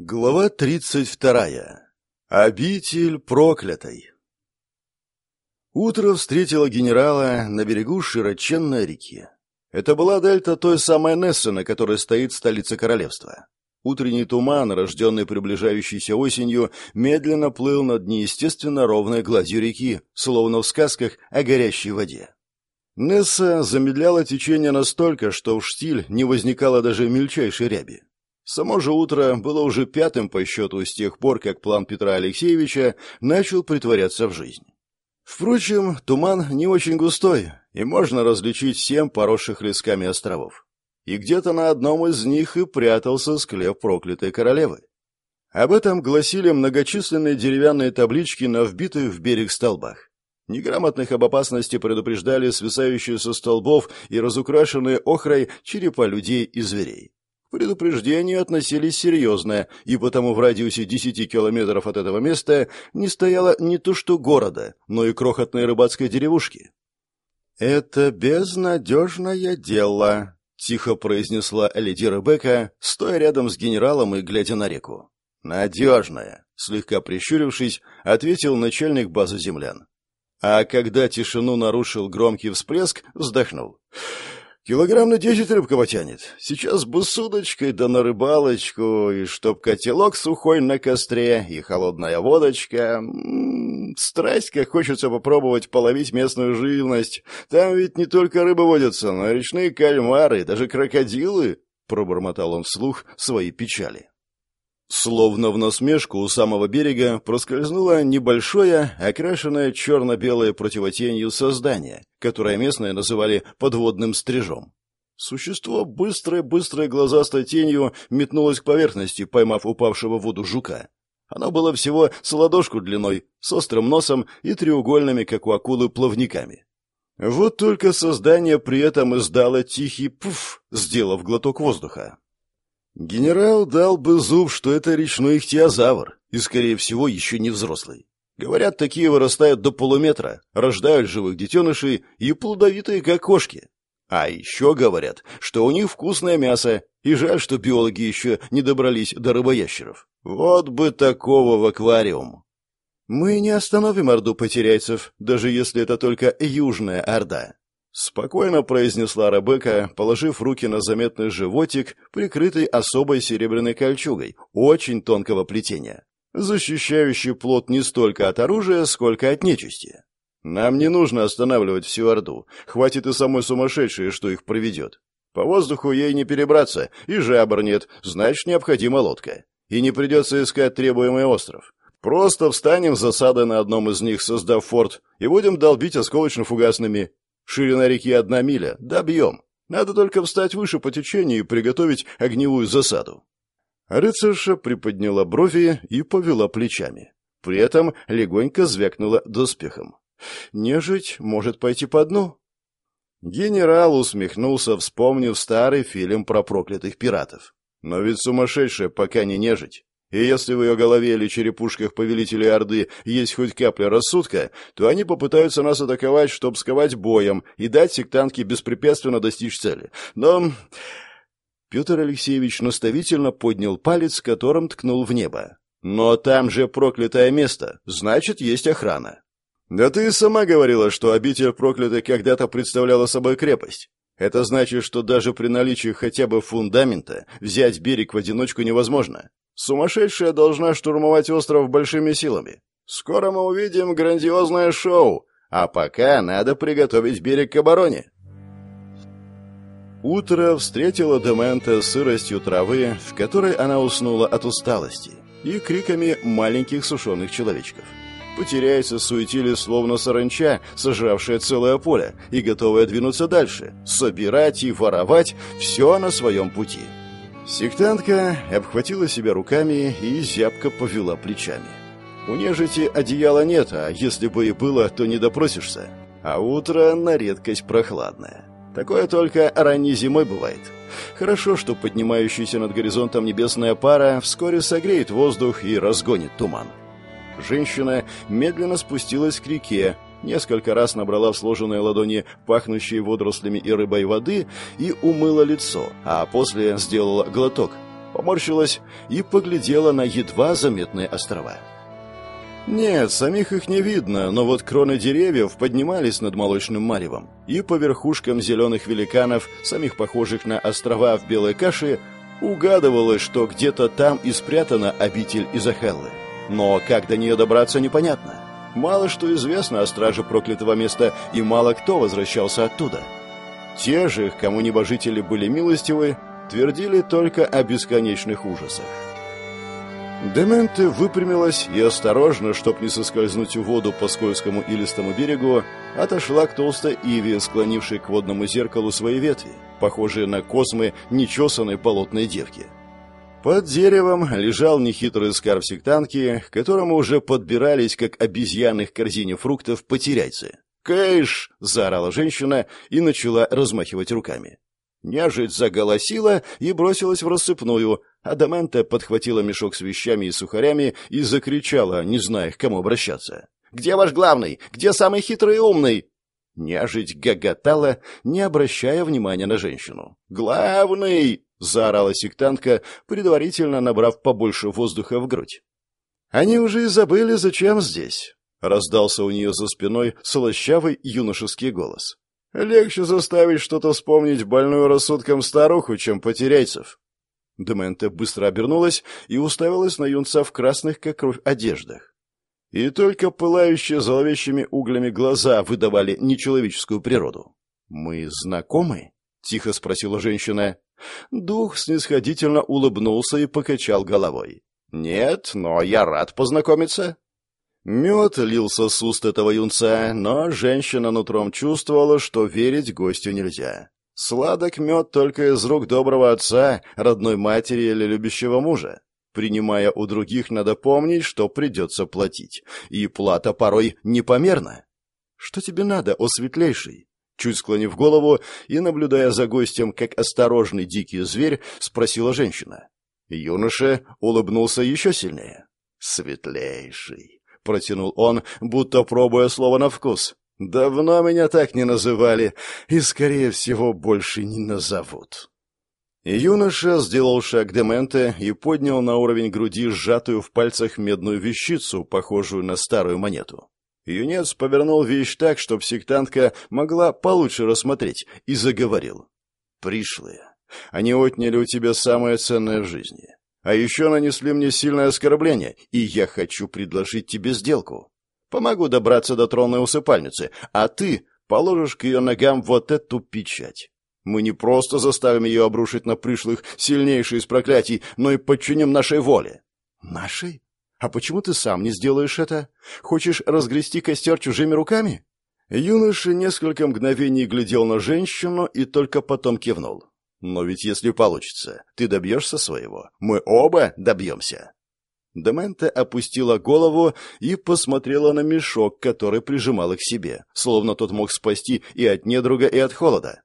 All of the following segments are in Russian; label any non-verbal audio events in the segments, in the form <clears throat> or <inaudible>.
Глава тридцать вторая. Обитель проклятой. Утро встретило генерала на берегу широченной реки. Это была дельта той самой Нессы, на которой стоит столица королевства. Утренний туман, рожденный приближающейся осенью, медленно плыл над неестественно ровной гладью реки, словно в сказках о горящей воде. Несса замедляла течение настолько, что в штиль не возникало даже мельчайшей ряби. Само же утро было уже пятым по счету с тех пор, как план Петра Алексеевича начал притворяться в жизнь. Впрочем, туман не очень густой, и можно различить семь поросших лесками островов. И где-то на одном из них и прятался склеп проклятой королевы. Об этом гласили многочисленные деревянные таблички на вбитых в берег столбах. Неграмотных об опасности предупреждали свисающие со столбов и разукрашенные охрой черепа людей и зверей. К предупреждению относились серьезно, и потому в радиусе 10 километров от этого места не стояло не то что города, но и крохотной рыбацкой деревушки. «Это безнадежное дело», — тихо произнесла леди Ребекка, стоя рядом с генералом и глядя на реку. «Надежное», — слегка прищурившись, ответил начальник базы землян. А когда тишину нарушил громкий всплеск, вздохнул. Килограмм на десять рыбка потянет. Сейчас бы с удочкой да на рыбалочку, и чтоб котелок сухой на костре, и холодная водочка. М -м -м, страсть, как хочется попробовать половить местную живность. Там ведь не только рыба водятся, но и речные кальмары, даже крокодилы, — пробормотал он вслух свои печали. Словно в насмешку у самого берега проскользнуло небольшое, окрашенное черно-белой противотенью создание, которое местные называли подводным стрижом. Существо быстрой-быстрой глазастой тенью метнулось к поверхности, поймав упавшего в воду жука. Оно было всего с ладошку длиной, с острым носом и треугольными, как у акулы, плавниками. Вот только создание при этом издало тихий пуф, сделав глоток воздуха. Генерал дал бы зуб, что это речной ихтиозавр, и, скорее всего, еще не взрослый. Говорят, такие вырастают до полуметра, рождают живых детенышей и плодовитые, как кошки. А еще говорят, что у них вкусное мясо, и жаль, что биологи еще не добрались до рыбоящеров. Вот бы такого в аквариум. Мы не остановим орду потеряйцев, даже если это только Южная Орда. Спокойно произнесла Ребекка, положив руки на заметный животик, прикрытый особой серебряной кольчугой, очень тонкого плетения, защищающий плод не столько от оружия, сколько от нечисти. Нам не нужно останавливать всю Орду, хватит и самой сумасшедшей, что их проведет. По воздуху ей не перебраться, и жабр нет, значит, необходима лодка. И не придется искать требуемый остров. Просто встанем в засады на одном из них, создав форт, и будем долбить осколочно-фугасными. Ширина реки одна миля. Добьем. Надо только встать выше по течению и приготовить огневую засаду. Рыцарша приподняла брови и повела плечами. При этом легонько звякнула доспехом. «Нежить может пойти по дну?» Генерал усмехнулся, вспомнив старый фильм про проклятых пиратов. «Но ведь сумасшедшая пока не нежить. И если в ее голове или черепушках повелителей Орды есть хоть капля рассудка, то они попытаются нас атаковать, чтобы сковать боем и дать сектантке беспрепятственно достичь цели. Но... Петр Алексеевич наставительно поднял палец, которым ткнул в небо. «Но там же проклятое место, значит, есть охрана». «Да ты сама говорила, что обитель проклятой когда-то представляла собой крепость. Это значит, что даже при наличии хотя бы фундамента взять берег в одиночку невозможно. Сумасшедшая должна штурмовать остров большими силами. Скоро мы увидим грандиозное шоу, а пока надо приготовить берег к обороне. Утро встретило Демента сыростью травы, в которой она уснула от усталости, и криками маленьких сушеных человечков. Потеряйцы суетили словно саранча, сожравшая целое поле и готовая двинуться дальше, собирать и воровать все на своем пути. Сектантка обхватила себя руками и зябко повела плечами. У нежити одеяла нет, а если бы и было, то не допросишься. А утро на редкость прохладное. Такое только ранней зимой бывает. Хорошо, что поднимающаяся над горизонтом небесная пара вскоре согреет воздух и разгонит туман. Женщина медленно спустилась к реке, несколько раз набрала в сложенные ладони пахнущие водорослями и рыбой воды и умыла лицо, а после сделала глоток. поморщилась и поглядела на едва заметные острова. Нет, самих их не видно, но вот кроны деревьев поднимались над молочным маревом, и по верхушкам зеленых великанов, самих похожих на острова в белой каше, угадывалось, что где-то там и спрятана обитель Изахеллы. Но как до нее добраться, непонятно. Мало что известно о страже проклятого места, и мало кто возвращался оттуда. Те же, кому небожители были милостивы, твердили только о бесконечных ужасах. Дементе выпрямилась и осторожно, чтоб не соскользнуть в воду по скользкому и листому берегу, отошла к толстой иве, склонившей к водному зеркалу свои ветви, похожие на космы нечесанной болотной девки. Под деревом лежал нехитрый скарб сектанки, к которому уже подбирались, как обезьяны к корзине фруктов, потеряйцы. «Кэш!» — заорала женщина и начала размахивать руками. Няжить заголосила и бросилась в рассыпную, а Дамента подхватила мешок с вещами и сухарями и закричала, не зная, к кому обращаться. «Где ваш главный? Где самый хитрый и умный?» Няжить гоготала, не обращая внимания на женщину. «Главный!» — заорала сектантка, предварительно набрав побольше воздуха в грудь. Они уже и забыли, зачем здесь. Раздался у нее за спиной слащавый юношеский голос. Легче заставить что-то вспомнить больную рассудком старуху, чем потеряйцев. Дементе быстро обернулась и уставилась на юнца в красных, как кровь, одеждах. И только пылающие зловещими углями глаза выдавали нечеловеческую природу. «Мы знакомы?» — тихо спросила женщина. Дух снисходительно улыбнулся и покачал головой. «Нет, но я рад познакомиться». Мед лился с уст этого юнца, но женщина нутром чувствовала, что верить гостю нельзя. Сладок мед только из рук доброго отца, родной матери или любящего мужа. Принимая у других, надо помнить, что придется платить. И плата порой непомерна. «Что тебе надо, о светлейший?» Чуть склонив голову и наблюдая за гостем, как осторожный дикий зверь, спросила женщина. Юноша улыбнулся еще сильнее. «Светлейший!» протянул он, будто пробуя слово на вкус. «Давно меня так не называли, и, скорее всего, больше не назовут». Юноша сделал шаг Дементе и поднял на уровень груди сжатую в пальцах медную вещицу, похожую на старую монету. Юнец повернул вещь так, чтобы сектантка могла получше рассмотреть, и заговорил. «Пришлые, они отняли у тебя самое ценное в жизни. А еще нанесли мне сильное оскорбление, и я хочу предложить тебе сделку. Помогу добраться до тронной усыпальницы, а ты положишь к ее ногам вот эту печать. Мы не просто заставим ее обрушить на пришлых сильнейшие из проклятий, но и подчиним нашей воле. Нашей? А почему ты сам не сделаешь это? Хочешь разгрести костер чужими руками? Юноша несколько мгновений глядел на женщину и только потом кивнул. Но ведь если получится, ты добьешься своего. Мы оба добьемся. Демента опустила голову и посмотрела на мешок, который прижимала к себе, словно тот мог спасти и от недруга, и от холода.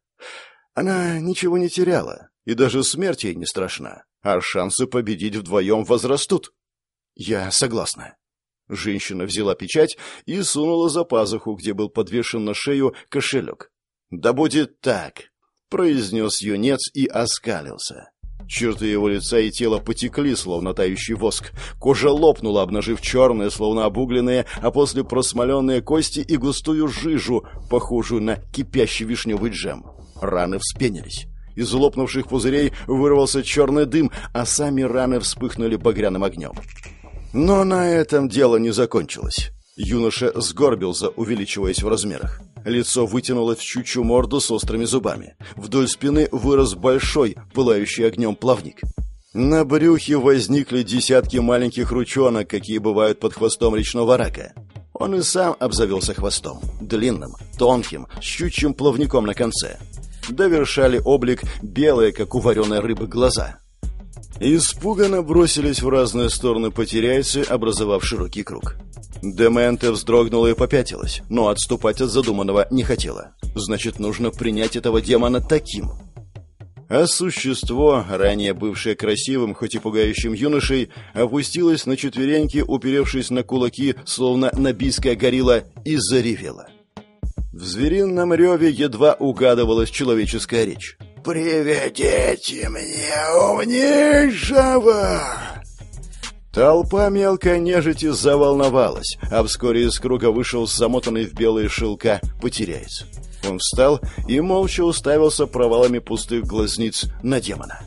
Она ничего не теряла, и даже смерть ей не страшна, а шансы победить вдвоем возрастут. Я согласна. Женщина взяла печать и сунула за пазуху, где был подвешен на шею кошелек. «Да будет так!» произнес юнец и оскалился. Черты его лица и тела потекли, словно тающий воск. Кожа лопнула, обнажив черные, словно обугленные, а после просмоленные кости и густую жижу, похожую на кипящий вишневый джем. Раны вспенились. Из лопнувших пузырей вырвался черный дым, а сами раны вспыхнули багряным огнем. Но на этом дело не закончилось. Юноша сгорбился, увеличиваясь в размерах. Лицо вытянулось в щучью морду с острыми зубами. Вдоль спины вырос большой, пылающий огнем плавник. На брюхе возникли десятки маленьких ручонок, какие бывают под хвостом речного рака. Он и сам обзавелся хвостом, длинным, тонким, с щучьим плавником на конце. Довершали облик белые, как у вареной рыбы, глаза. Испуганно бросились в разные стороны потеряйцы, образовав широкий круг. Дементе вздрогнула и попятилась, но отступать от задуманного не хотела. Значит, нужно принять этого демона таким. А существо, ранее бывшее красивым, хоть и пугающим юношей, опустилось на четвереньки, уперевшись на кулаки, словно набийская горилла, и заревело. В зверином реве едва угадывалась человеческая речь. приведите мне умнейшего!» Толпа мелкой нежити заволновалась, а вскоре из круга вышел замотанный в белые шелка потеряец. Он встал и молча уставился провалами пустых глазниц на демона.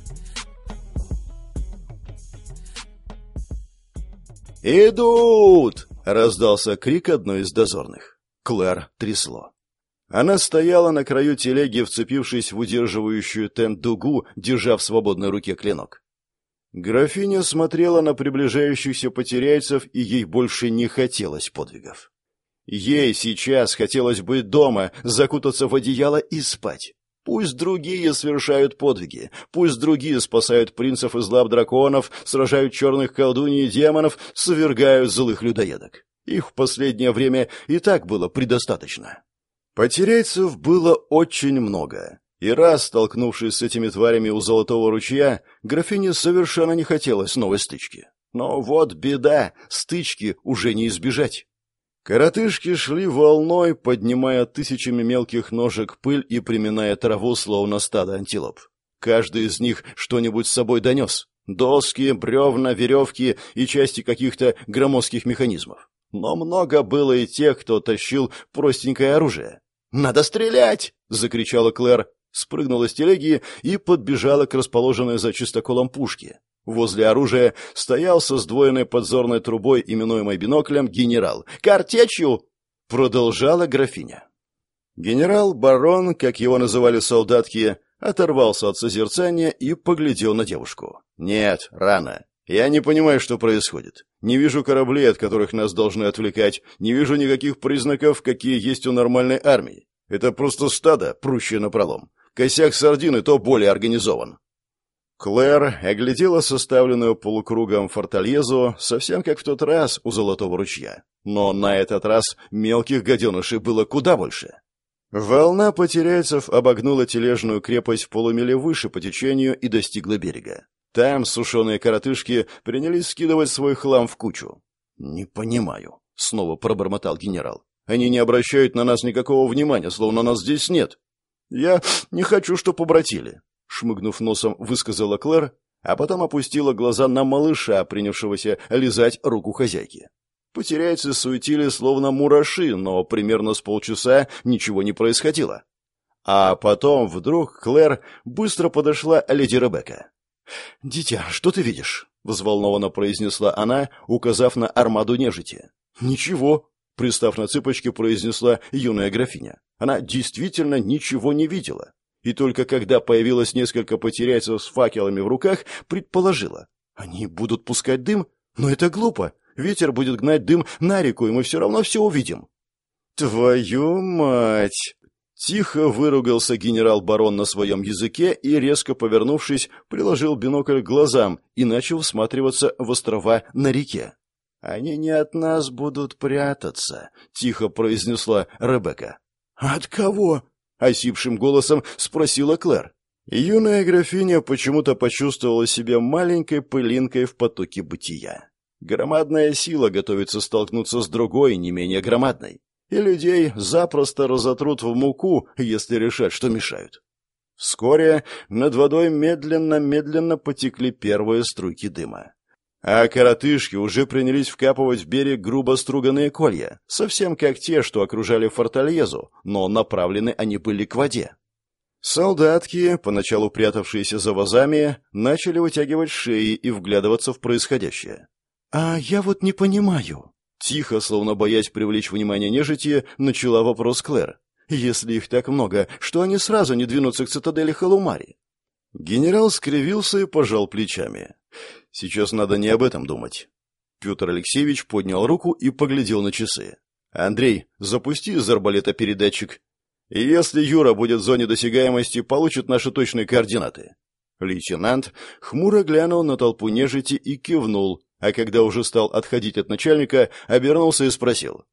«Идут!» — раздался крик одной из дозорных. Клэр трясло. Она стояла на краю телеги, вцепившись в удерживающую тент дугу, держа в свободной руке клинок. Графиня смотрела на приближающихся потеряйцев, и ей больше не хотелось подвигов. Ей сейчас хотелось быть дома, закутаться в одеяло и спать. Пусть другие совершают подвиги, пусть другие спасают принцев из лап драконов, сражают черных колдуней и демонов, свергают злых людоедок. Их в последнее время и так было предостаточно. Потеряйцев было очень много, и раз, столкнувшись с этими тварями у Золотого ручья, графине совершенно не хотелось новой стычки. Но вот беда, стычки уже не избежать. Коротышки шли волной, поднимая тысячами мелких ножек пыль и приминая траву, словно стадо антилоп. Каждый из них что-нибудь с собой донес. Доски, бревна, веревки и части каких-то громоздких механизмов. Но много было и тех, кто тащил простенькое оружие. «Надо стрелять!» — закричала Клэр спрыгнула с телеги и подбежала к расположенной за чистоколом пушке. Возле оружия стоял со сдвоенной подзорной трубой, именуемой биноклем, генерал. «Картечью!» — продолжала графиня. Генерал-барон, как его называли солдатки, оторвался от созерцания и поглядел на девушку. «Нет, рано. Я не понимаю, что происходит. Не вижу кораблей, от которых нас должны отвлекать. Не вижу никаких признаков, какие есть у нормальной армии. Это просто стадо, прущее напролом. Косяк сардины то более организован. Клэр оглядела составленную полукругом фортальезу, совсем как в тот раз у Золотого ручья. Но на этот раз мелких гаденышей было куда больше. Волна потеряйцев обогнула тележную крепость в полумиле выше по течению и достигла берега. Там сушеные коротышки принялись скидывать свой хлам в кучу. «Не понимаю», — снова пробормотал генерал. «Они не обращают на нас никакого внимания, словно нас здесь нет». «Я не хочу, чтоб обратили», — шмыгнув носом, высказала Клэр, а потом опустила глаза на малыша, принявшегося лизать руку хозяйки. Потеряйцы суетили, словно мураши, но примерно с полчаса ничего не происходило. А потом вдруг Клэр быстро подошла леди Ребекка. «Дитя, что ты видишь?» — взволнованно произнесла она, указав на армаду нежити. «Ничего», — пристав на цыпочки, произнесла юная графиня. Она действительно ничего не видела. И только когда появилось несколько потеряйцев с факелами в руках, предположила. Они будут пускать дым? Но это глупо. Ветер будет гнать дым на реку, и мы все равно все увидим. Твою мать! Тихо выругался генерал-барон на своем языке и, резко повернувшись, приложил бинокль к глазам и начал всматриваться в острова на реке. «Они не от нас будут прятаться», — тихо произнесла Ребекка. «От кого?» — осипшим голосом спросила Клэр. Юная графиня почему-то почувствовала себя маленькой пылинкой в потоке бытия. Громадная сила готовится столкнуться с другой, не менее громадной. И людей запросто разотрут в муку, если решат, что мешают. Вскоре над водой медленно-медленно потекли первые струйки дыма. А коротышки уже принялись вкапывать в берег грубо струганные колья, совсем как те, что окружали фортальезу, но направлены они были к воде. Солдатки, поначалу прятавшиеся за вазами, начали вытягивать шеи и вглядываться в происходящее. «А я вот не понимаю», — тихо, словно боясь привлечь внимание нежити, начала вопрос Клэр. «Если их так много, что они сразу не двинутся к цитадели Халумари?» Генерал скривился и пожал плечами. Сейчас надо не об этом думать. Петр Алексеевич поднял руку и поглядел на часы. «Андрей, запусти из арбалета передатчик. Если Юра будет в зоне досягаемости, получит наши точные координаты». Лейтенант хмуро глянул на толпу нежити и кивнул, а когда уже стал отходить от начальника, обернулся и спросил.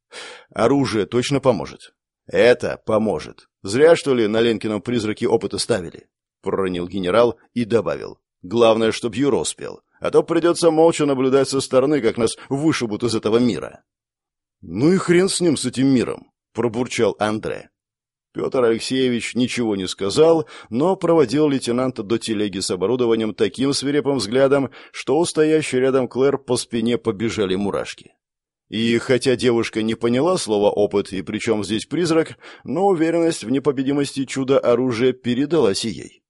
«Оружие точно поможет?» «Это поможет. Зря, что ли, на Ленкином призраке опыта ставили?» Проронил генерал и добавил. «Главное, чтоб Юра успел а то придется молча наблюдать со стороны, как нас вышибут из этого мира». «Ну и хрен с ним, с этим миром», — пробурчал Андре. Петр Алексеевич ничего не сказал, но проводил лейтенанта до телеги с оборудованием таким свирепым взглядом, что у стоящей рядом Клэр по спине побежали мурашки. И хотя девушка не поняла слова «опыт» и причем здесь призрак, но уверенность в непобедимости чуда-оружия передалась ей.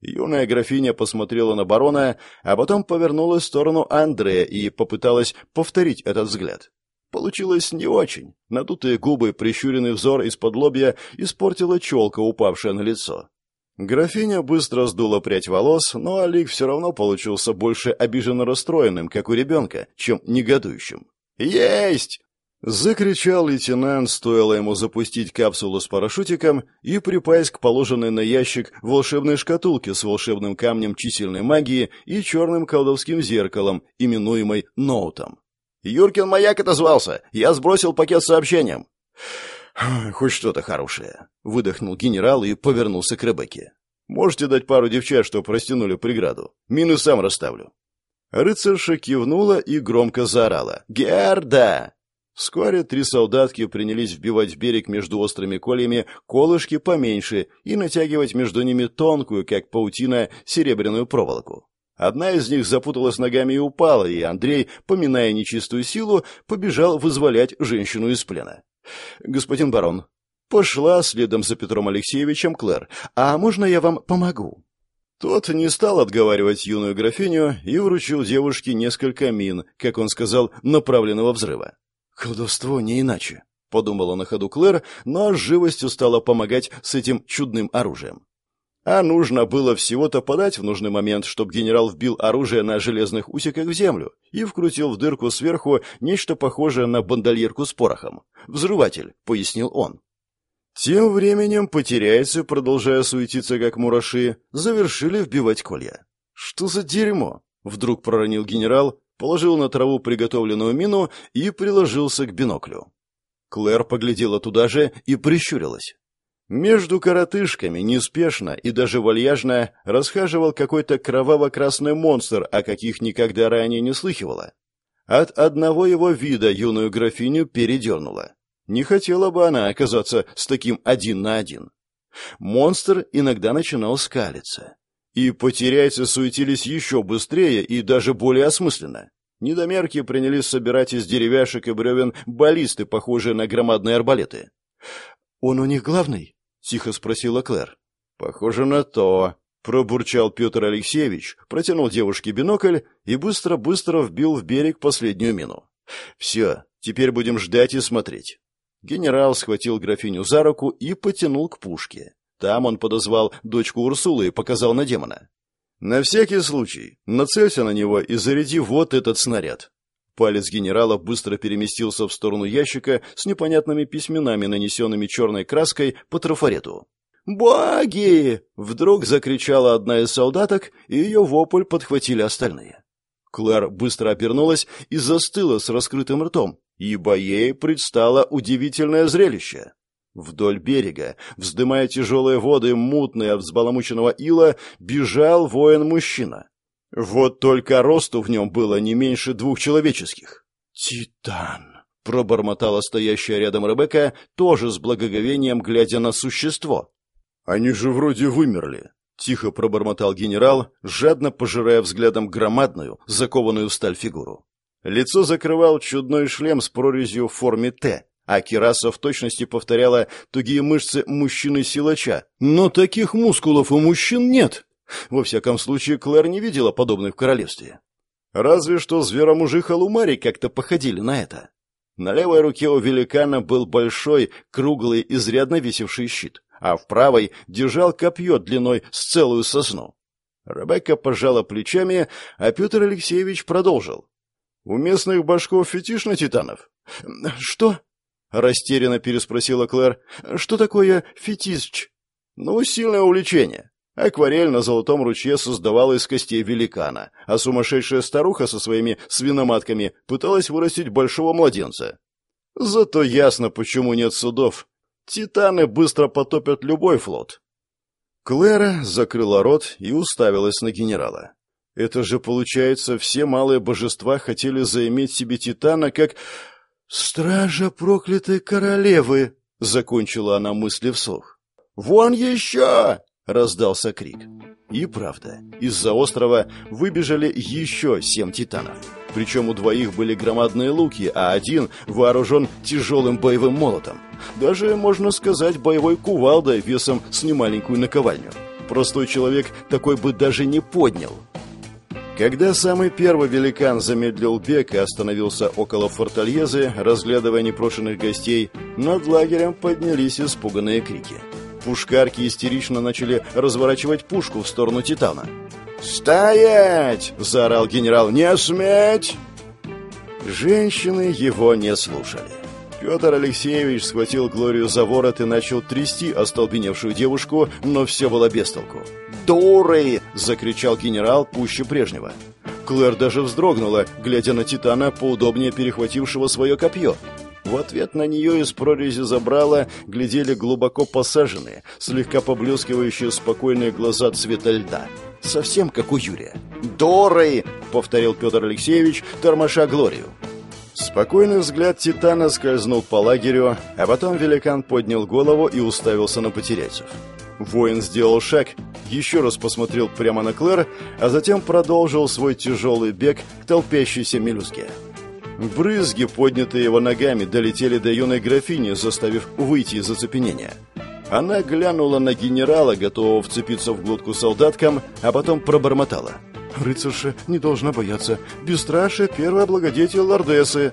Юная графиня посмотрела на барона, а потом повернулась в сторону Андрея и попыталась повторить этот взгляд. Получилось не очень. Надутые губы, прищуренный взор из-под лобья испортила челка, упавшая на лицо. Графиня быстро сдула прядь волос, но Алик все равно получился больше обиженно расстроенным, как у ребенка, чем негодующим. «Есть!» — закричал лейтенант, стоило ему запустить капсулу с парашютиком и припасть к положенной на ящик волшебной шкатулке с волшебным камнем чисельной магии и черным колдовским зеркалом, именуемой ноутом. Юркин маяк отозвался. Я сбросил пакет с сообщением. «Хоть что-то хорошее», — выдохнул генерал и повернулся к Ребекке. «Можете дать пару девчат, что простянули преграду? Мины сам расставлю». Рыцарша кивнула и громко заорала. «Герда!» Вскоре три солдатки принялись вбивать в берег между острыми кольями колышки поменьше и натягивать между ними тонкую, как паутина, серебряную проволоку. Одна из них запуталась ногами и упала, и Андрей, поминая нечистую силу, побежал вызволять женщину из плена. «Господин барон, пошла следом за Петром Алексеевичем Клэр. А можно я вам помогу?» Тот не стал отговаривать юную графиню и вручил девушке несколько мин, как он сказал, направленного взрыва. «Колдовство не иначе», — подумала на ходу Клэр, но с живостью стала помогать с этим чудным оружием. А нужно было всего-то подать в нужный момент, чтобы генерал вбил оружие на железных усиках в землю и вкрутил в дырку сверху нечто похожее на бандольерку с порохом. «Взрыватель», — пояснил он. Тем временем потеряйцы, продолжая суетиться как мураши, завершили вбивать колья. «Что за дерьмо?» — вдруг проронил генерал, положил на траву приготовленную мину и приложился к биноклю. Клэр поглядела туда же и прищурилась. Между коротышками неспешно и даже вальяжно расхаживал какой-то кроваво-красный монстр, о каких никогда ранее не слыхивала. От одного его вида юную графиню передернула. Не хотела бы она оказаться с таким один на один. Монстр иногда начинал скалиться. И потеряйцы суетились еще быстрее и даже более осмысленно. Недомерки принялись собирать из деревяшек и бревен баллисты, похожие на громадные арбалеты. «Он у них главный?» — тихо спросила Клэр. «Похоже на то», — пробурчал Петр Алексеевич, протянул девушке бинокль и быстро-быстро вбил в берег последнюю мину. «Все, теперь будем ждать и смотреть». Генерал схватил графиню за руку и потянул к пушке. Там он подозвал дочку Урсулы и показал на демона. «На всякий случай, нацелься на него и заряди вот этот снаряд». Палец генерала быстро переместился в сторону ящика с непонятными письменами, нанесенными черной краской по трафарету. «Боги!» — вдруг закричала одна из солдаток, и ее вопль подхватили остальные. Клэр быстро обернулась и застыла с раскрытым ртом, ибо ей предстало удивительное зрелище. Вдоль берега, вздымая тяжелые воды мутные от взбаламученного ила, бежал воин-мужчина. Вот только росту в нем было не меньше двух человеческих. «Титан!» — пробормотала стоящая рядом Ребекка, тоже с благоговением глядя на существо. «Они же вроде вымерли», — тихо пробормотал генерал, жадно пожирая взглядом громадную, закованную в сталь фигуру. Лицо закрывал чудной шлем с прорезью в форме «Т», а кираса в точности повторяла тугие мышцы мужчины-силача. Но таких мускулов у мужчин нет. Во всяком случае, Клэр не видела подобных в королевстве. Разве что зверомужи Халумари как-то походили на это. На левой руке у великана был большой, круглый, изрядно висевший щит, а в правой держал копье длиной с целую сосну. Ребекка пожала плечами, а Петр Алексеевич продолжил. «У местных башков фетиш на титанов?» «Что?» — растерянно переспросила Клэр. «Что такое фетиш?» «Ну, сильное увлечение. Акварель на золотом ручье создавала из костей великана, а сумасшедшая старуха со своими свиноматками пыталась вырастить большого младенца. Зато ясно, почему нет судов. Титаны быстро потопят любой флот. Клэра закрыла рот и уставилась на генерала. Это же, получается, все малые божества хотели заиметь себе Титана как «Стража проклятой королевы», — закончила она мысли вслух. «Вон еще!» — раздался крик. И правда, из-за острова выбежали еще семь титанов. Причем у двоих были громадные луки, а один вооружен тяжелым боевым молотом. Даже, можно сказать, боевой кувалдой весом с немаленькую наковальню. Простой человек такой бы даже не поднял. Когда самый первый великан замедлил бег и остановился около фортальезы, разглядывая непрошенных гостей, над лагерем поднялись испуганные крики. Пушкарки истерично начали разворачивать пушку в сторону Титана. «Стоять!» — заорал генерал. «Не сметь!» Женщины его не слушали. Петр Алексеевич схватил Глорию за ворот и начал трясти остолбеневшую девушку, но все было без толку. «Дуры!» — закричал генерал пуще прежнего. Клэр даже вздрогнула, глядя на Титана, поудобнее перехватившего свое копье. В ответ на нее из прорези забрала глядели глубоко посаженные, слегка поблескивающие спокойные глаза цвета льда. Совсем как у Юрия. «Доры!» — повторил Петр Алексеевич, тормоша Глорию. Спокойный взгляд Титана скользнул по лагерю, а потом великан поднял голову и уставился на потеряйцев. Воин сделал шаг, еще раз посмотрел прямо на Клэр, а затем продолжил свой тяжелый бег к толпящейся мелюзге. Брызги, поднятые его ногами, долетели до юной графини, заставив выйти из оцепенения. Она глянула на генерала, готового вцепиться в глотку солдаткам, а потом пробормотала. «Рыцарша не должна бояться. Бесстрашие — первая благодетель лордесы».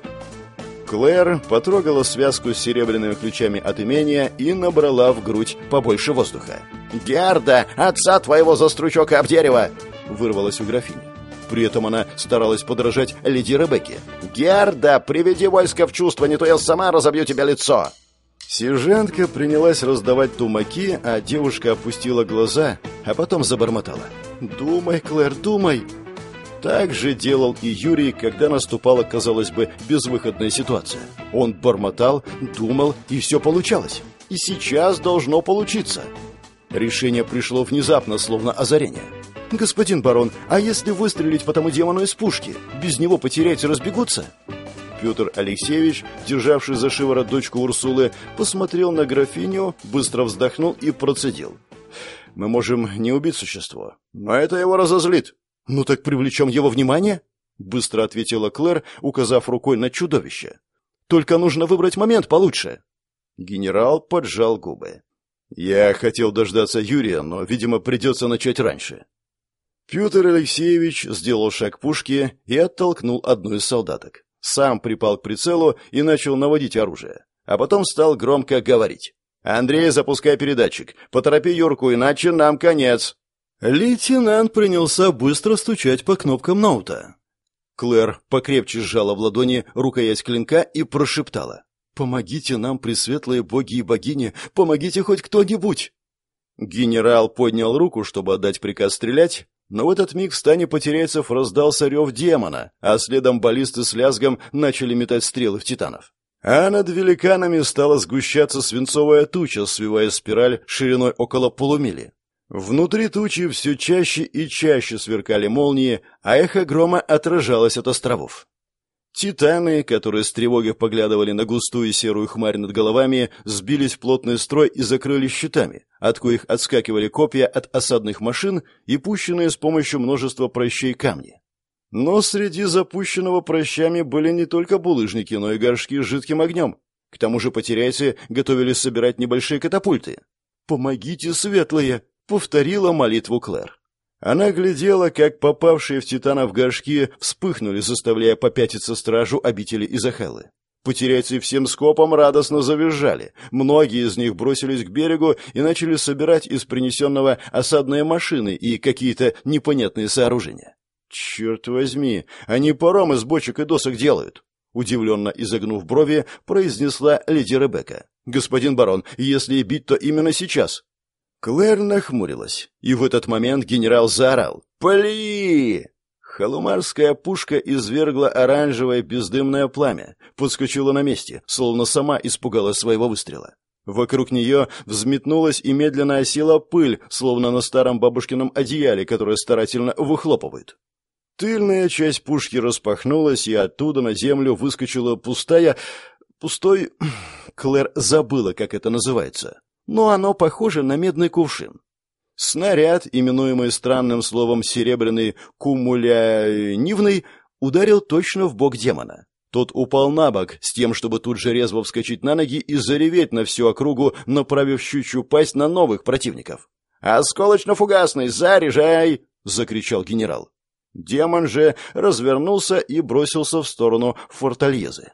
Клэр потрогала связку с серебряными ключами от имения и набрала в грудь побольше воздуха. «Герда, отца твоего за стручок об дерево!» — вырвалась у графини. При этом она старалась подражать леди Ребекке. «Герда, приведи войско в чувство, не то я сама разобью тебе лицо!» Сержантка принялась раздавать тумаки, а девушка опустила глаза, а потом забормотала. «Думай, Клэр, думай!» Так же делал и Юрий, когда наступала, казалось бы, безвыходная ситуация. Он бормотал, думал, и все получалось. И сейчас должно получиться. Решение пришло внезапно, словно озарение. «Господин барон, а если выстрелить по тому демону из пушки? Без него потерять разбегутся?» Петр Алексеевич, державший за шиворот дочку Урсулы, посмотрел на графиню, быстро вздохнул и процедил. «Мы можем не убить существо, но это его разозлит». «Ну так привлечем его внимание?» Быстро ответила Клэр, указав рукой на чудовище. «Только нужно выбрать момент получше». Генерал поджал губы. «Я хотел дождаться Юрия, но, видимо, придется начать раньше. Петр Алексеевич сделал шаг пушке и оттолкнул одну из солдаток. Сам припал к прицелу и начал наводить оружие. А потом стал громко говорить. «Андрей, запускай передатчик. Поторопи Юрку, иначе нам конец». Лейтенант принялся быстро стучать по кнопкам ноута. Клэр покрепче сжала в ладони рукоять клинка и прошептала. «Помогите нам, пресветлые боги и богини! Помогите хоть кто-нибудь!» Генерал поднял руку, чтобы отдать приказ стрелять, но в этот миг в стане потеряйцев раздался рев демона, а следом баллисты с лязгом начали метать стрелы в титанов. А над великанами стала сгущаться свинцовая туча, свивая спираль шириной около полумили. Внутри тучи все чаще и чаще сверкали молнии, а эхо грома отражалось от островов. Титаны, которые с тревогой поглядывали на густую серую хмарь над головами, сбились в плотный строй и закрыли щитами, от коих отскакивали копья от осадных машин и пущенные с помощью множества прощей камни. Но среди запущенного прощами были не только булыжники, но и горшки с жидким огнем. К тому же потеряйцы готовились собирать небольшие катапульты. «Помогите, светлые!» — повторила молитву Клэр. Она глядела, как попавшие в титанов горшки вспыхнули, заставляя попятиться стражу обители Изахелы. Потеряйцы всем скопом радостно завизжали. Многие из них бросились к берегу и начали собирать из принесенного осадные машины и какие-то непонятные сооружения. «Черт возьми, они паром из бочек и досок делают!» Удивленно изогнув брови, произнесла леди Ребекка. «Господин барон, если бить, то именно сейчас. Клэр нахмурилась, и в этот момент генерал заорал «Пали!». Халумарская пушка извергла оранжевое бездымное пламя, подскочила на месте, словно сама испугалась своего выстрела. Вокруг нее взметнулась и медленно осела пыль, словно на старом бабушкином одеяле, которое старательно выхлопывают. Тыльная часть пушки распахнулась, и оттуда на землю выскочила пустая... Пустой... <clears throat> Клэр забыла, как это называется. Но оно похоже на медный кувшин. Снаряд, именуемый странным словом «серебряный кумулянивный», ударил точно в бок демона. Тот упал на бок, с тем, чтобы тут же резво вскочить на ноги и зареветь на всю округу, направив щучью пасть на новых противников. «Осколочно-фугасный, заряжай!» — закричал генерал. Демон же развернулся и бросился в сторону фортальезы.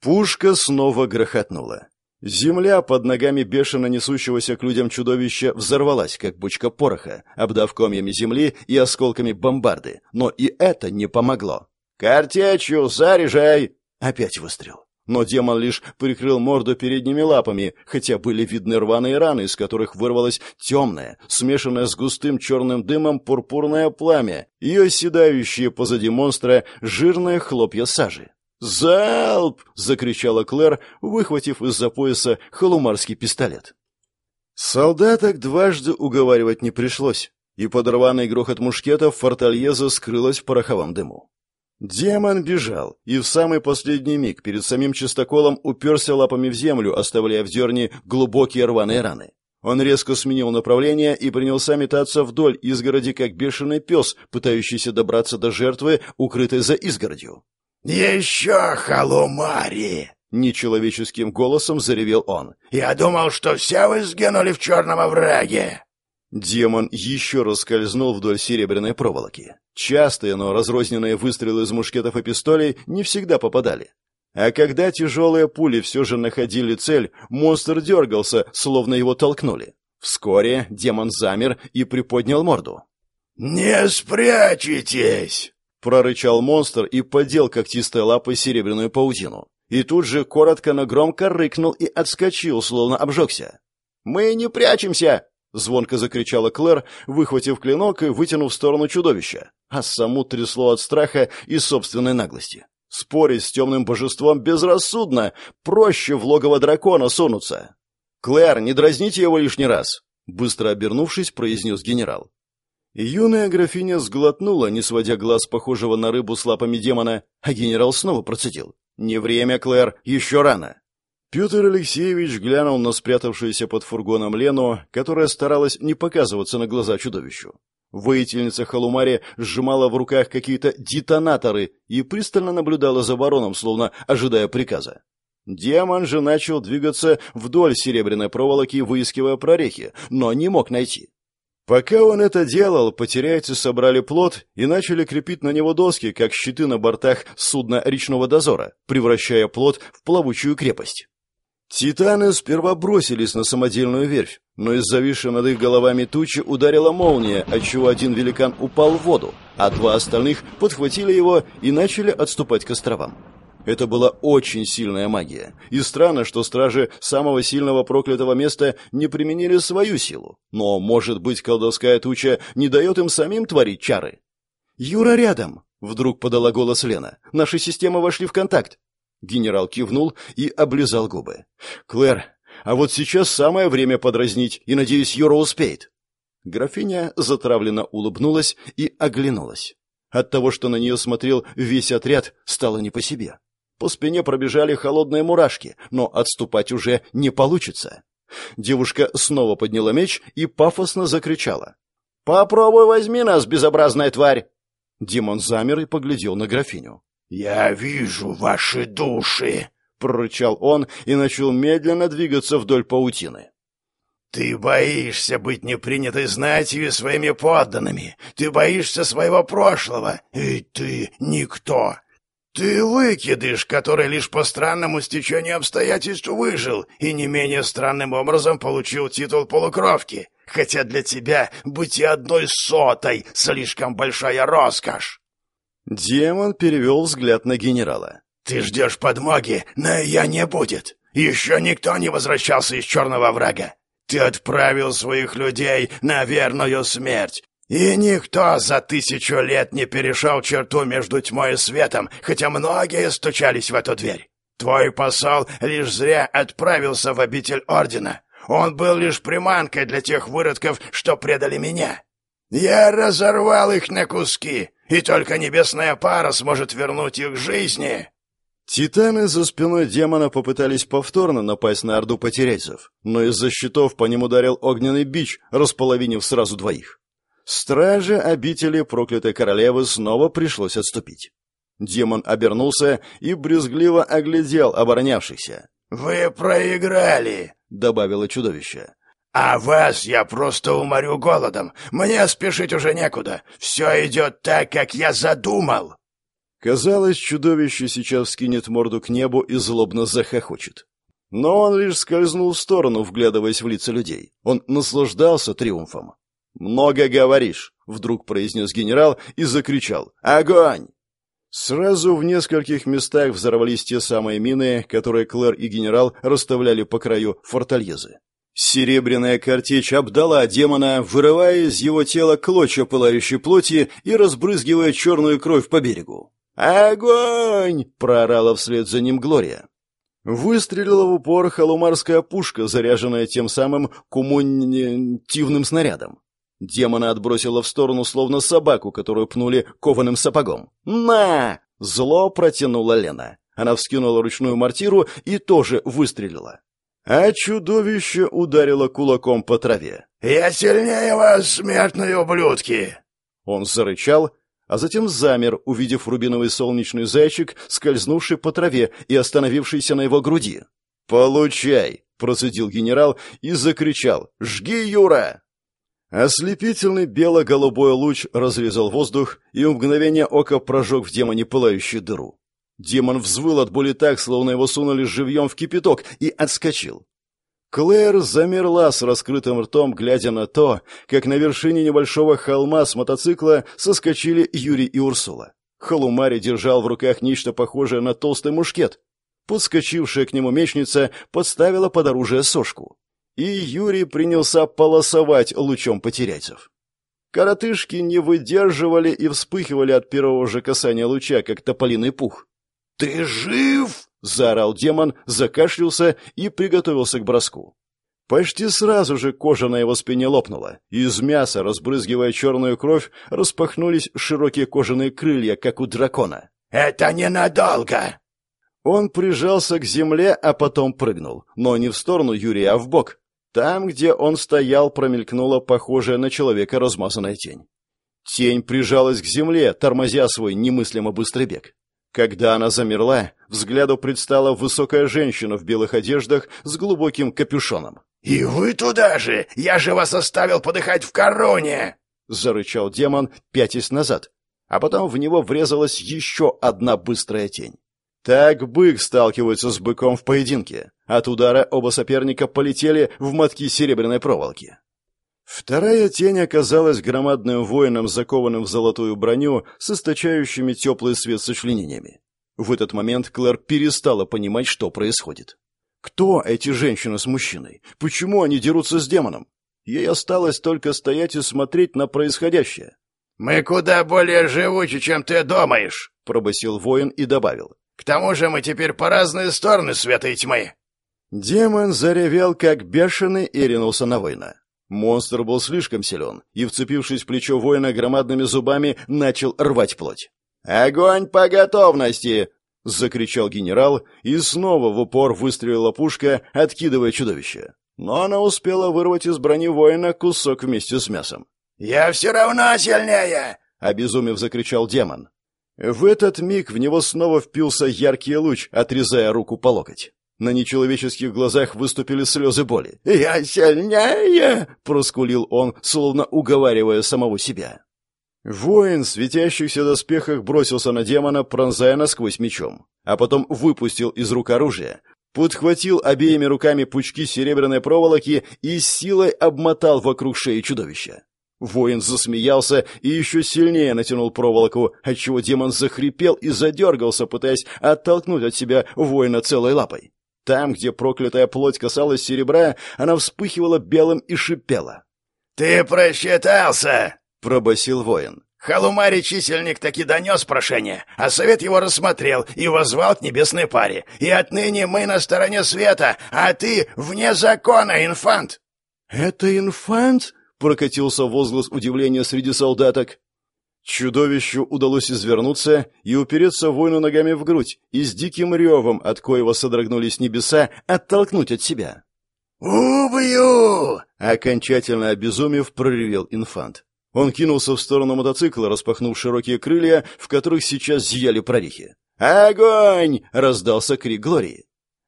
Пушка снова грохотнула. Земля под ногами бешено несущегося к людям чудовища взорвалась, как бочка пороха, обдав комьями земли и осколками бомбарды, но и это не помогло. «Картечью заряжай!» Опять выстрел. Но демон лишь прикрыл морду передними лапами, хотя были видны рваные раны, из которых вырвалось темное, смешанное с густым черным дымом пурпурное пламя и оседающие позади монстра жирные хлопья сажи. «Залп!» — закричала Клэр, выхватив из-за пояса холумарский пистолет. Солдаток дважды уговаривать не пришлось, и под рваный грохот мушкетов фортальеза скрылась в пороховом дыму. Демон бежал, и в самый последний миг перед самим чистоколом уперся лапами в землю, оставляя в дерне глубокие рваные раны. Он резко сменил направление и принялся метаться вдоль изгороди, как бешеный пес, пытающийся добраться до жертвы, укрытой за изгородью. «Еще халумари!» — нечеловеческим голосом заревел он. «Я думал, что все вы сгинули в черном овраге!» Демон еще раз скользнул вдоль серебряной проволоки. Частые, но разрозненные выстрелы из мушкетов и пистолей не всегда попадали. А когда тяжелые пули все же находили цель, монстр дергался, словно его толкнули. Вскоре демон замер и приподнял морду. «Не спрячетесь!» — прорычал монстр и подел когтистой лапой серебряную паутину. И тут же коротко, но громко рыкнул и отскочил, словно обжегся. «Мы не прячемся!» — звонко закричала Клэр, выхватив клинок и вытянув в сторону чудовища. А саму трясло от страха и собственной наглости. Спорить с темным божеством безрассудно, проще в логово дракона сунуться. «Клэр, не дразните его лишний раз!» — быстро обернувшись, произнес генерал. Юная графиня сглотнула, не сводя глаз похожего на рыбу с лапами демона, а генерал снова процедил. «Не время, Клэр, еще рано!» Петр Алексеевич глянул на спрятавшуюся под фургоном Лену, которая старалась не показываться на глаза чудовищу. Воительница Халумари сжимала в руках какие-то детонаторы и пристально наблюдала за бароном, словно ожидая приказа. Демон же начал двигаться вдоль серебряной проволоки, выискивая прорехи, но не мог найти. Пока он это делал, потеряйцы собрали плот и начали крепить на него доски, как щиты на бортах судна речного дозора, превращая плот в плавучую крепость. Титаны сперва бросились на самодельную верфь, но из зависшей над их головами тучи ударила молния, отчего один великан упал в воду, а два остальных подхватили его и начали отступать к островам. Это была очень сильная магия, и странно, что стражи самого сильного проклятого места не применили свою силу. Но, может быть, колдовская туча не дает им самим творить чары? «Юра рядом!» — вдруг подала голос Лена. «Наши системы вошли в контакт. Генерал кивнул и облизал губы. «Клэр, а вот сейчас самое время подразнить, и, надеюсь, Юра успеет». Графиня затравленно улыбнулась и оглянулась. От того, что на нее смотрел весь отряд, стало не по себе. По спине пробежали холодные мурашки, но отступать уже не получится. Девушка снова подняла меч и пафосно закричала. «Попробуй возьми нас, безобразная тварь!» Демон замер и поглядел на графиню. «Я вижу ваши души!» — прорычал он и начал медленно двигаться вдоль паутины. «Ты боишься быть непринятой знатью своими подданными. Ты боишься своего прошлого. И ты никто. Ты выкидыш, который лишь по странному стечению обстоятельств выжил и не менее странным образом получил титул полукровки, хотя для тебя быть и одной сотой слишком большая роскошь. Демон перевел взгляд на генерала. «Ты ждешь подмоги, но я не будет. Еще никто не возвращался из Черного врага. Ты отправил своих людей на верную смерть. И никто за тысячу лет не перешел черту между тьмой и светом, хотя многие стучались в эту дверь. Твой посол лишь зря отправился в обитель Ордена. Он был лишь приманкой для тех выродков, что предали меня. Я разорвал их на куски, и только небесная пара сможет вернуть их жизни. Титаны за спиной демона попытались повторно напасть на орду потеряйцев, но из-за щитов по ним ударил огненный бич, располовинив сразу двоих. Страже обители проклятой королевы снова пришлось отступить. Демон обернулся и брезгливо оглядел оборонявшихся. «Вы проиграли», — добавило чудовище. «А вас я просто уморю голодом. Мне спешить уже некуда. Все идет так, как я задумал». Казалось, чудовище сейчас скинет морду к небу и злобно захохочет. Но он лишь скользнул в сторону, вглядываясь в лица людей. Он наслаждался триумфом. «Много говоришь», — вдруг произнес генерал и закричал. «Огонь!» Сразу в нескольких местах взорвались те самые мины, которые Клэр и генерал расставляли по краю фортальезы. Серебряная картечь обдала демона, вырывая из его тела клочья пылающей плоти и разбрызгивая черную кровь по берегу. «Огонь!» — проорала вслед за ним Глория. Выстрелила в упор халумарская пушка, заряженная тем самым кумулятивным снарядом. Демона отбросило в сторону, словно собаку, которую пнули кованым сапогом. «На!» — зло протянула Лена. Она вскинула ручную мортиру и тоже выстрелила. А чудовище ударило кулаком по траве. «Я сильнее вас, смертные ублюдки!» Он зарычал, а затем замер, увидев рубиновый солнечный зайчик, скользнувший по траве и остановившийся на его груди. «Получай!» — процедил генерал и закричал. «Жги, Юра!» Ослепительный бело-голубой луч разрезал воздух и в мгновение ока прожег в демоне пылающую дыру. Демон взвыл от боли так, словно его сунули живьем в кипяток, и отскочил. Клэр замерла с раскрытым ртом, глядя на то, как на вершине небольшого холма с мотоцикла соскочили Юрий и Урсула. Халумари держал в руках нечто похожее на толстый мушкет. Подскочившая к нему мечница подставила под оружие сошку и Юрий принялся полосовать лучом потеряйцев. Коротышки не выдерживали и вспыхивали от первого же касания луча, как тополиный пух. «Ты жив?» — заорал демон, закашлялся и приготовился к броску. Почти сразу же кожа на его спине лопнула. Из мяса, разбрызгивая черную кровь, распахнулись широкие кожаные крылья, как у дракона. «Это ненадолго!» Он прижался к земле, а потом прыгнул, но не в сторону Юрия, а в бок. Там, где он стоял, промелькнула похожая на человека размазанная тень. Тень прижалась к земле, тормозя свой немыслимо быстрый бег. Когда она замерла, взгляду предстала высокая женщина в белых одеждах с глубоким капюшоном. «И вы туда же! Я же вас оставил подыхать в короне!» — зарычал демон, пятясь назад. А потом в него врезалась еще одна быстрая тень. Так бык сталкивается с быком в поединке. От удара оба соперника полетели в мотки серебряной проволоки. Вторая тень оказалась громадным воином, закованным в золотую броню, с источающими теплый свет сочленениями. В этот момент Клэр перестала понимать, что происходит. Кто эти женщины с мужчиной? Почему они дерутся с демоном? Ей осталось только стоять и смотреть на происходящее. «Мы куда более живучи, чем ты думаешь», — пробасил воин и добавил. «К тому же мы теперь по разные стороны света и тьмы». Демон заревел, как бешеный, и ринулся на воина. Монстр был слишком силен, и, вцепившись в плечо воина громадными зубами, начал рвать плоть. «Огонь по готовности!» — закричал генерал, и снова в упор выстрелила пушка, откидывая чудовище. Но она успела вырвать из брони воина кусок вместе с мясом. «Я все равно сильнее!» — обезумев закричал демон. В этот миг в него снова впился яркий луч, отрезая руку по локоть. На нечеловеческих глазах выступили слезы боли. «Я сильнее!» — проскулил он, словно уговаривая самого себя. Воин в светящихся доспехах бросился на демона, пронзая насквозь мечом, а потом выпустил из рук оружие, подхватил обеими руками пучки серебряной проволоки и силой обмотал вокруг шеи чудовища. Воин засмеялся и еще сильнее натянул проволоку, отчего демон захрипел и задергался, пытаясь оттолкнуть от себя воина целой лапой. Там, где проклятая плоть касалась серебра, она вспыхивала белым и шипела. «Ты просчитался!» — пробасил воин. «Халумари чисельник таки донес прошение, а совет его рассмотрел и возвал к небесной паре. И отныне мы на стороне света, а ты вне закона, инфант!» «Это инфант?» — прокатился возглас удивления среди солдаток. Чудовищу удалось извернуться и упереться воину ногами в грудь, и с диким ревом, от коего содрогнулись небеса, оттолкнуть от себя. «Убью!» — окончательно обезумев, проревел инфант. Он кинулся в сторону мотоцикла, распахнув широкие крылья, в которых сейчас зияли прорехи. «Огонь!» — раздался крик Глории.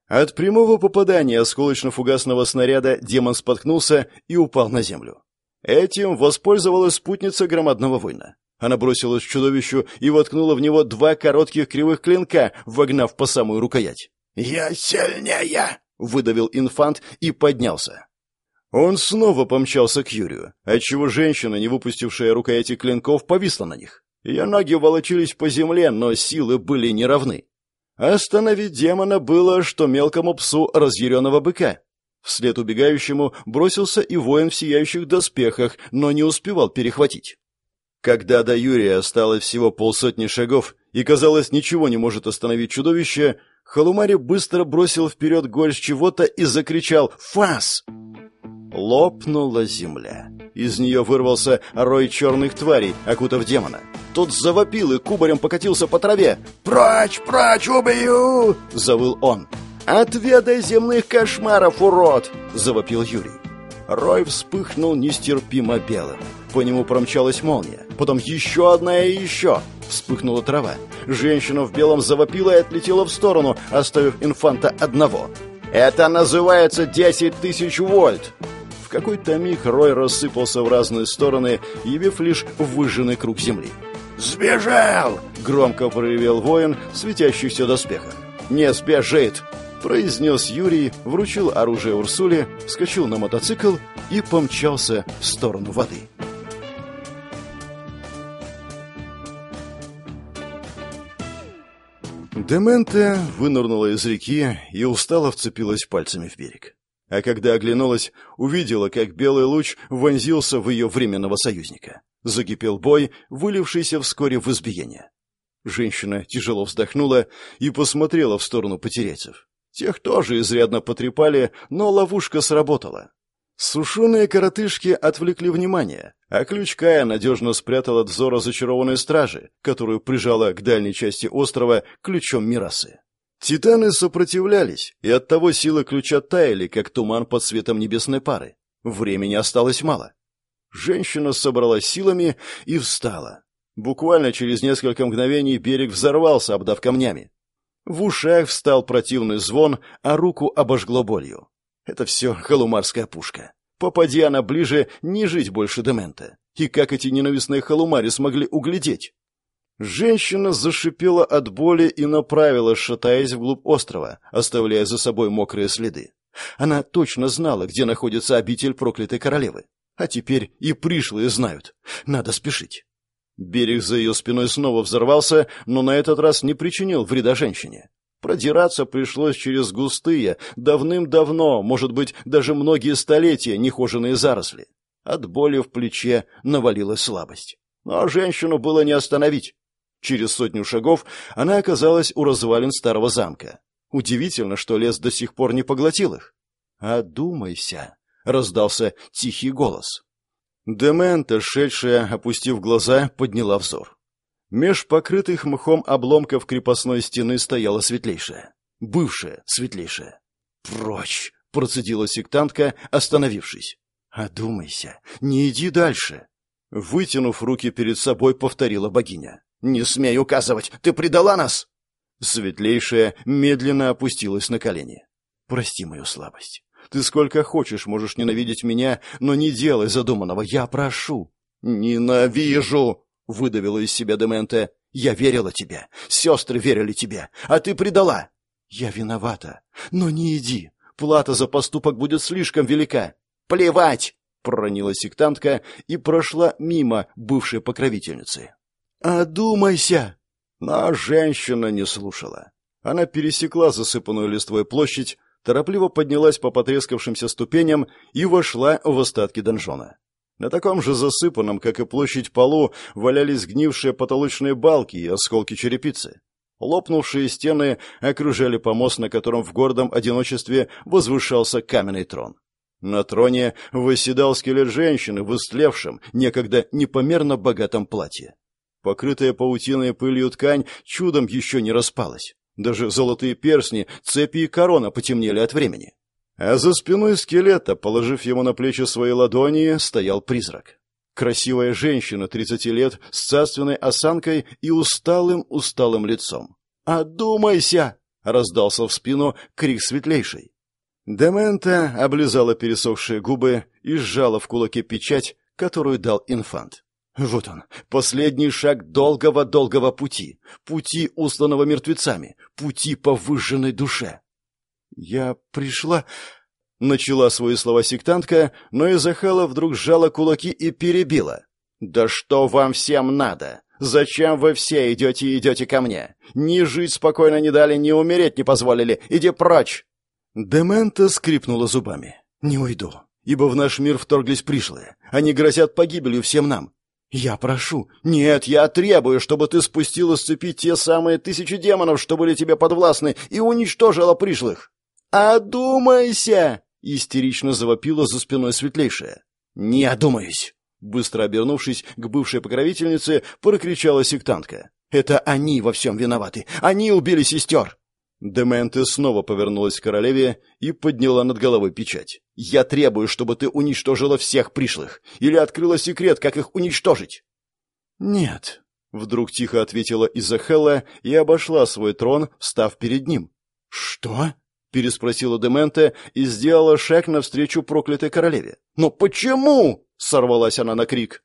От прямого попадания осколочно-фугасного снаряда демон споткнулся и упал на землю. Этим воспользовалась спутница громадного воина. Она бросилась к чудовищу и воткнула в него два коротких кривых клинка, вогнав по самую рукоять. «Я сильнее!» — выдавил инфант и поднялся. Он снова помчался к Юрию, отчего женщина, не выпустившая рукояти клинков, повисла на них. Ее ноги волочились по земле, но силы были неравны. Остановить демона было, что мелкому псу разъяренного быка. Вслед убегающему бросился и воин в сияющих доспехах, но не успевал перехватить. Когда до Юрия осталось всего полсотни шагов, и, казалось, ничего не может остановить чудовище, Халумари быстро бросил вперед горсть чего-то и закричал «Фас!». Лопнула земля. Из нее вырвался рой черных тварей, окутав демона. Тот завопил и кубарем покатился по траве. «Прочь, прочь, убью!» — завыл он. «Отведай земных кошмаров, урод!» — завопил Юрий. Рой вспыхнул нестерпимо белым. По нему промчалась молния. Потом еще одна и еще. Вспыхнула трава. Женщина в белом завопила и отлетела в сторону, оставив инфанта одного. «Это называется десять тысяч вольт!» В какой-то миг Рой рассыпался в разные стороны, явив лишь выжженный круг земли. «Сбежал!» — громко проревел воин в светящихся доспехах. «Не сбежит!» — произнес Юрий, вручил оружие Урсуле, вскочил на мотоцикл и помчался в сторону воды. Дементе вынырнула из реки и устало вцепилась пальцами в берег. А когда оглянулась, увидела, как белый луч вонзился в ее временного союзника. Закипел бой, вылившийся вскоре в избиение. Женщина тяжело вздохнула и посмотрела в сторону потеряйцев. Тех тоже изрядно потрепали, но ловушка сработала. Сушеные коротышки отвлекли внимание, а Ключкая надежно спрятал от взора зачарованной стражи, которую прижала к дальней части острова ключом Мирасы. Титаны сопротивлялись, и оттого силы ключа таяли, как туман под светом небесной пары. Времени осталось мало. Женщина собралась силами и встала. Буквально через несколько мгновений берег взорвался, обдав камнями. В ушах встал противный звон, а руку обожгло болью. Это все халумарская пушка. Попади она ближе, не жить больше Демента. И как эти ненавистные халумари смогли углядеть? Женщина зашипела от боли и направилась, шатаясь вглубь острова, оставляя за собой мокрые следы. Она точно знала, где находится обитель проклятой королевы. А теперь и пришлые знают. Надо спешить. Берег за ее спиной снова взорвался, но на этот раз не причинил вреда женщине. Продираться пришлось через густые, давным-давно, может быть, даже многие столетия нехоженные заросли. От боли в плече навалилась слабость. Но женщину было не остановить. Через сотню шагов она оказалась у развалин старого замка. Удивительно, что лес до сих пор не поглотил их. «Одумайся», — раздался тихий голос. Демента, шедшая, опустив глаза, подняла взор. Меж покрытых мхом обломков крепостной стены стояла светлейшая. Бывшая светлейшая. «Прочь!» — процедила сектантка, остановившись. «Одумайся, не иди дальше!» Вытянув руки перед собой, повторила богиня. «Не смей указывать! Ты предала нас!» Светлейшая медленно опустилась на колени. «Прости мою слабость. Ты сколько хочешь можешь ненавидеть меня, но не делай задуманного, я прошу». «Ненавижу!» — выдавила из себя Дементе. «Я верила тебе. Сестры верили тебе. А ты предала!» «Я виновата. Но не иди. Плата за поступок будет слишком велика». «Плевать!» — проронила сектантка и прошла мимо бывшей покровительницы. «Одумайся!» Но женщина не слушала. Она пересекла засыпанную листвой площадь, торопливо поднялась по потрескавшимся ступеням и вошла в остатки донжона. На таком же засыпанном, как и площадь полу, валялись гнившие потолочные балки и осколки черепицы. Лопнувшие стены окружали помост, на котором в гордом одиночестве возвышался каменный трон. На троне восседал скелет женщины в истлевшем, некогда непомерно богатом платье. Покрытая паутиной пылью ткань чудом еще не распалась. Даже золотые перстни, цепи и корона потемнели от времени. А за спиной скелета, положив ему на плечи свои ладони, стоял призрак. Красивая женщина, 30 лет, с царственной осанкой и усталым-усталым лицом. «Одумайся!» — раздался в спину крик светлейший. Демента облизала пересохшие губы и сжала в кулаке печать, которую дал инфант. Вот он, последний шаг долгого-долгого пути, пути, усланного мертвецами, пути по выжженной душе. «Я пришла...» — начала свои слова сектантка, но Изахала вдруг сжала кулаки и перебила. «Да что вам всем надо? Зачем вы все идете и идете ко мне? Ни жить спокойно не дали, ни умереть не позволили. Иди прочь!» Демента скрипнула зубами. «Не уйду, ибо в наш мир вторглись пришлые. Они грозят погибелью всем нам. «Я прошу. Нет, я требую, чтобы ты спустила с цепи те самые тысячи демонов, что были тебе подвластны, и уничтожила пришлых». «Одумайся!» — истерично завопила за спиной светлейшая. «Не одумаюсь!» Быстро обернувшись к бывшей покровительнице, прокричала сектантка. «Это они во всем виноваты! Они убили сестер!» Дементе снова повернулась к королеве и подняла над головой печать. «Я требую, чтобы ты уничтожила всех пришлых, или открыла секрет, как их уничтожить!» «Нет», — вдруг тихо ответила Изахелла и обошла свой трон, встав перед ним. «Что?» — переспросила Дементе и сделала шаг навстречу проклятой королеве. «Но почему?» — сорвалась она на крик.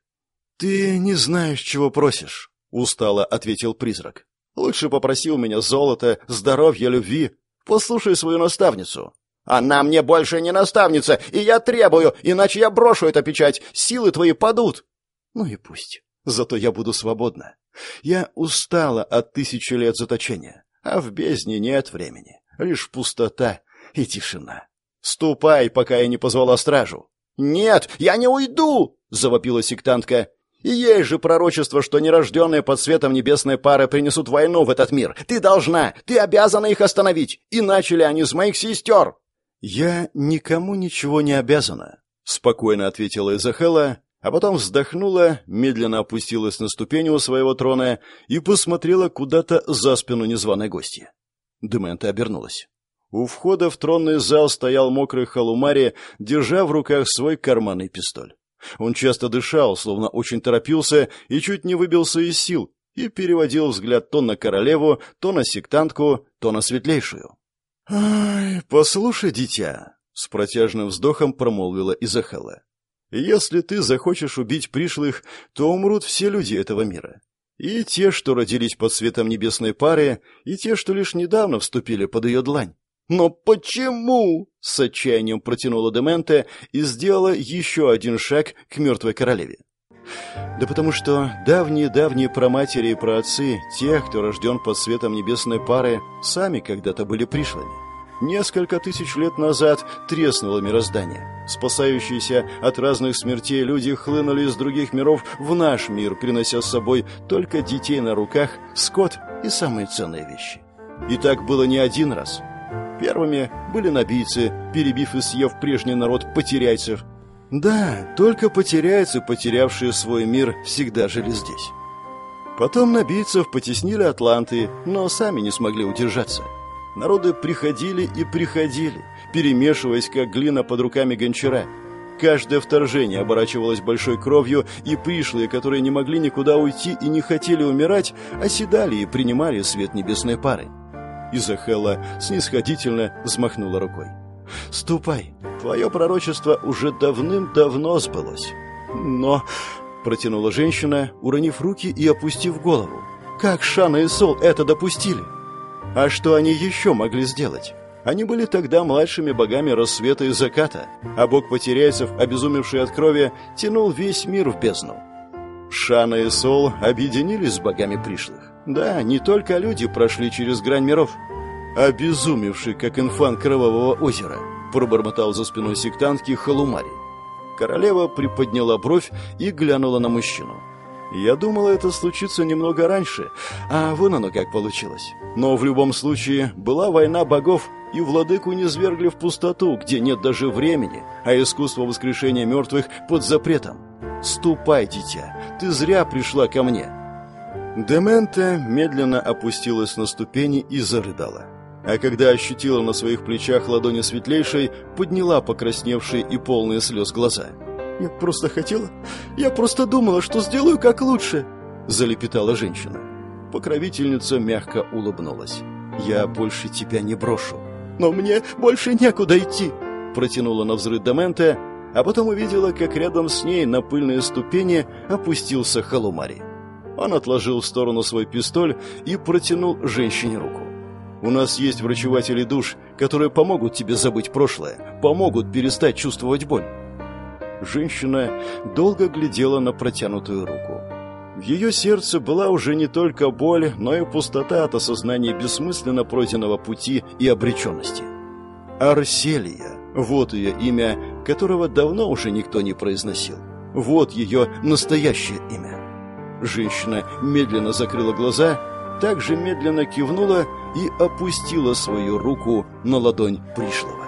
«Ты не знаешь, чего просишь», — устало ответил призрак. Лучше попроси у меня золота, здоровья, любви. Послушай свою наставницу. Она мне больше не наставница, и я требую, иначе я брошу эту печать. Силы твои падут. Ну и пусть. Зато я буду свободна. Я устала от тысячи лет заточения, а в бездне нет времени. Лишь пустота и тишина. Ступай, пока я не позвала стражу. «Нет, я не уйду!» — завопила сектантка. И есть же пророчество, что нерожденные под светом небесной пары принесут войну в этот мир. Ты должна, ты обязана их остановить. Иначе ли они с моих сестер?» «Я никому ничего не обязана», — спокойно ответила Изахела, а потом вздохнула, медленно опустилась на ступень у своего трона и посмотрела куда-то за спину незваной гости. Демента обернулась. У входа в тронный зал стоял мокрый халумари, держа в руках свой карманный пистоль. Он часто дышал, словно очень торопился и чуть не выбился из сил, и переводил взгляд то на королеву, то на сектантку, то на светлейшую. «Ай, послушай, дитя», — с протяжным вздохом промолвила Изахала. «Если ты захочешь убить пришлых, то умрут все люди этого мира. И те, что родились под светом небесной пары, и те, что лишь недавно вступили под ее длань. «Но почему?» — с отчаянием протянула Дементе и сделала еще один шаг к мертвой королеве. «Да потому что давние-давние праматери и праотцы, те, кто рожден под светом небесной пары, сами когда-то были пришлыми. Несколько тысяч лет назад треснуло мироздание. Спасающиеся от разных смертей люди хлынули из других миров в наш мир, принося с собой только детей на руках, скот и самые ценные вещи. И так было не один раз — Первыми были набийцы, перебив и съев прежний народ потеряйцев. Да, только потеряйцы, потерявшие свой мир, всегда жили здесь. Потом набийцев потеснили атланты, но сами не смогли удержаться. Народы приходили и приходили, перемешиваясь, как глина под руками гончара. Каждое вторжение оборачивалось большой кровью, и пришлые, которые не могли никуда уйти и не хотели умирать, оседали и принимали свет небесной пары. Изахелла снисходительно взмахнула рукой. «Ступай, твое пророчество уже давным-давно сбылось». «Но...» — протянула женщина, уронив руки и опустив голову. «Как Шана и Сол это допустили?» «А что они еще могли сделать?» Они были тогда младшими богами рассвета и заката, а бог потеряйцев, обезумевший от крови, тянул весь мир в бездну. Шана и Сол объединились с богами пришлых. Да, не только люди прошли через грань миров. Обезумевший, как инфан Кровавого озера, пробормотал за спиной сектантки Халумари. Королева приподняла бровь и глянула на мужчину. Я думала, это случится немного раньше, а вон оно как получилось. Но в любом случае, была война богов, и владыку не свергли в пустоту, где нет даже времени, а искусство воскрешения мертвых под запретом. «Ступай, дитя, ты зря пришла ко мне. Демента медленно опустилась на ступени и зарыдала. А когда ощутила на своих плечах ладони светлейшей, подняла покрасневшие и полные слез глаза. «Я просто хотела... Я просто думала, что сделаю как лучше!» Залепетала женщина. Покровительница мягко улыбнулась. «Я больше тебя не брошу». «Но мне больше некуда идти!» Протянула на взрыв Демента, а потом увидела, как рядом с ней на пыльные ступени опустился Халумари. Он отложил в сторону свой пистоль и протянул женщине руку. «У нас есть врачеватели душ, которые помогут тебе забыть прошлое, помогут перестать чувствовать боль». Женщина долго глядела на протянутую руку. В ее сердце была уже не только боль, но и пустота от осознания бессмысленно пройденного пути и обреченности. Арселия – вот ее имя, которого давно уже никто не произносил. Вот ее настоящее имя. Женщина медленно закрыла глаза, также медленно кивнула и опустила свою руку на ладонь пришлого.